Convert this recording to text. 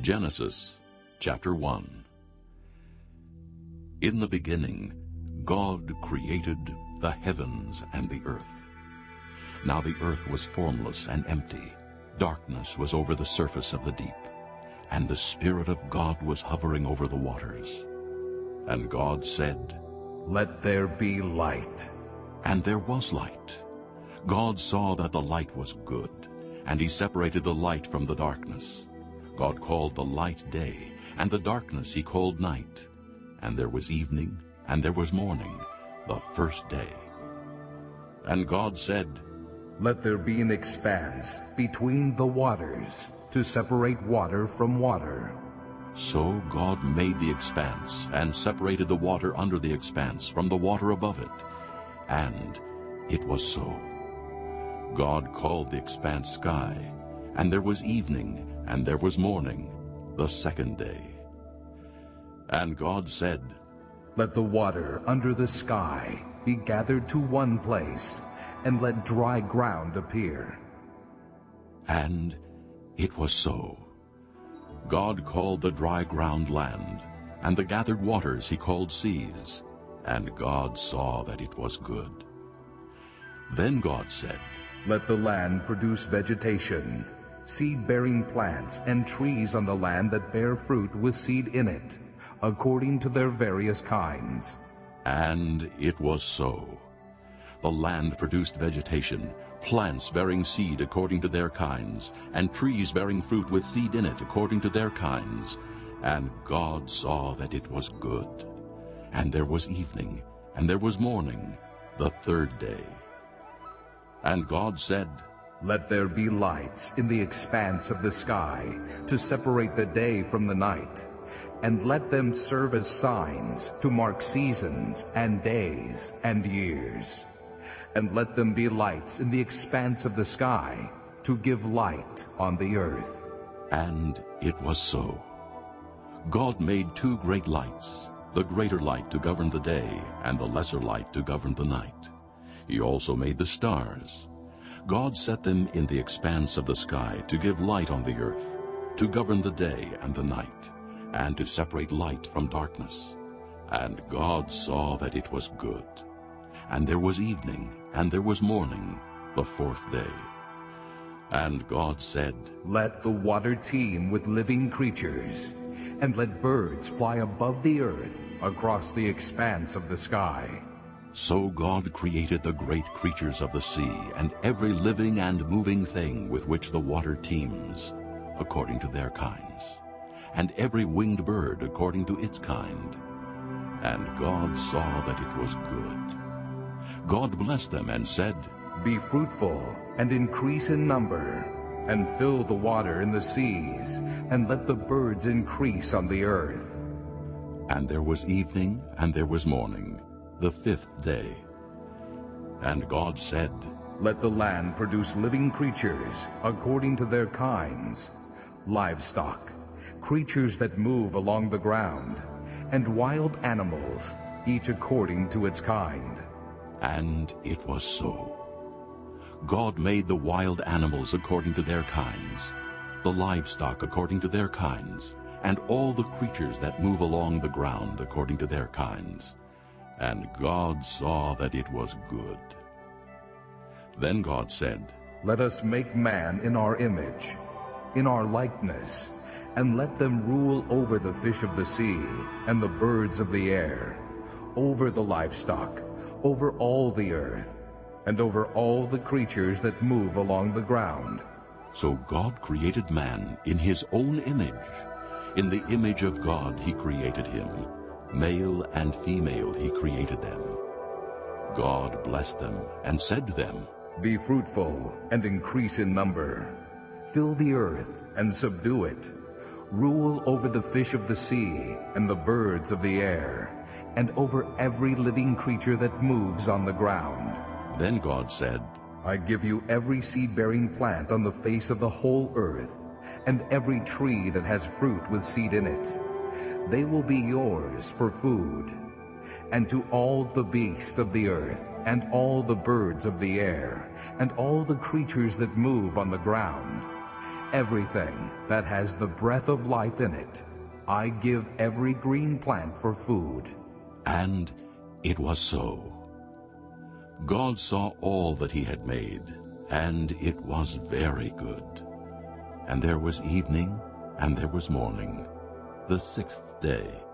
Genesis chapter 1 In the beginning, God created the heavens and the earth. Now the earth was formless and empty. Darkness was over the surface of the deep, and the Spirit of God was hovering over the waters. And God said, Let there be light. And there was light. God saw that the light was good, and he separated the light from the darkness. God called the light day, and the darkness he called night. And there was evening, and there was morning, the first day. And God said, Let there be an expanse between the waters to separate water from water. So God made the expanse, and separated the water under the expanse from the water above it. And it was so. God called the expanse sky, and there was evening, and there was morning, the second day. And God said, Let the water under the sky be gathered to one place, and let dry ground appear. And it was so. God called the dry ground land, and the gathered waters he called seas. And God saw that it was good. Then God said, Let the land produce vegetation, seed-bearing plants, and trees on the land that bear fruit with seed in it, according to their various kinds. And it was so. The land produced vegetation, plants bearing seed according to their kinds, and trees bearing fruit with seed in it according to their kinds. And God saw that it was good. And there was evening, and there was morning, the third day. And God said, Let there be lights in the expanse of the sky to separate the day from the night, and let them serve as signs to mark seasons and days and years. And let them be lights in the expanse of the sky to give light on the earth. And it was so. God made two great lights, the greater light to govern the day, and the lesser light to govern the night. He also made the stars. God set them in the expanse of the sky to give light on the earth, to govern the day and the night, and to separate light from darkness. And God saw that it was good. And there was evening, and there was morning, the fourth day. And God said, Let the water teem with living creatures, and let birds fly above the earth across the expanse of the sky. So God created the great creatures of the sea, and every living and moving thing with which the water teems, according to their kinds, and every winged bird according to its kind. And God saw that it was good. God blessed them and said, Be fruitful and increase in number, and fill the water in the seas, and let the birds increase on the earth. And there was evening, and there was morning, the fifth day. And God said, Let the land produce living creatures according to their kinds, livestock, creatures that move along the ground, and wild animals, each according to its kind. And it was so. God made the wild animals according to their kinds, the livestock according to their kinds, and all the creatures that move along the ground according to their kinds. And God saw that it was good. Then God said, Let us make man in our image, in our likeness, and let them rule over the fish of the sea and the birds of the air, over the livestock, over all the earth, and over all the creatures that move along the ground. So God created man in his own image. In the image of God he created him. Male and female he created them. God blessed them and said to them, Be fruitful and increase in number. Fill the earth and subdue it. Rule over the fish of the sea and the birds of the air, and over every living creature that moves on the ground. Then God said, I give you every seed-bearing plant on the face of the whole earth, and every tree that has fruit with seed in it. They will be yours for food. And to all the beasts of the earth, and all the birds of the air, and all the creatures that move on the ground, everything that has the breath of life in it. I give every green plant for food. And it was so. God saw all that he had made, and it was very good. And there was evening, and there was morning, the sixth day.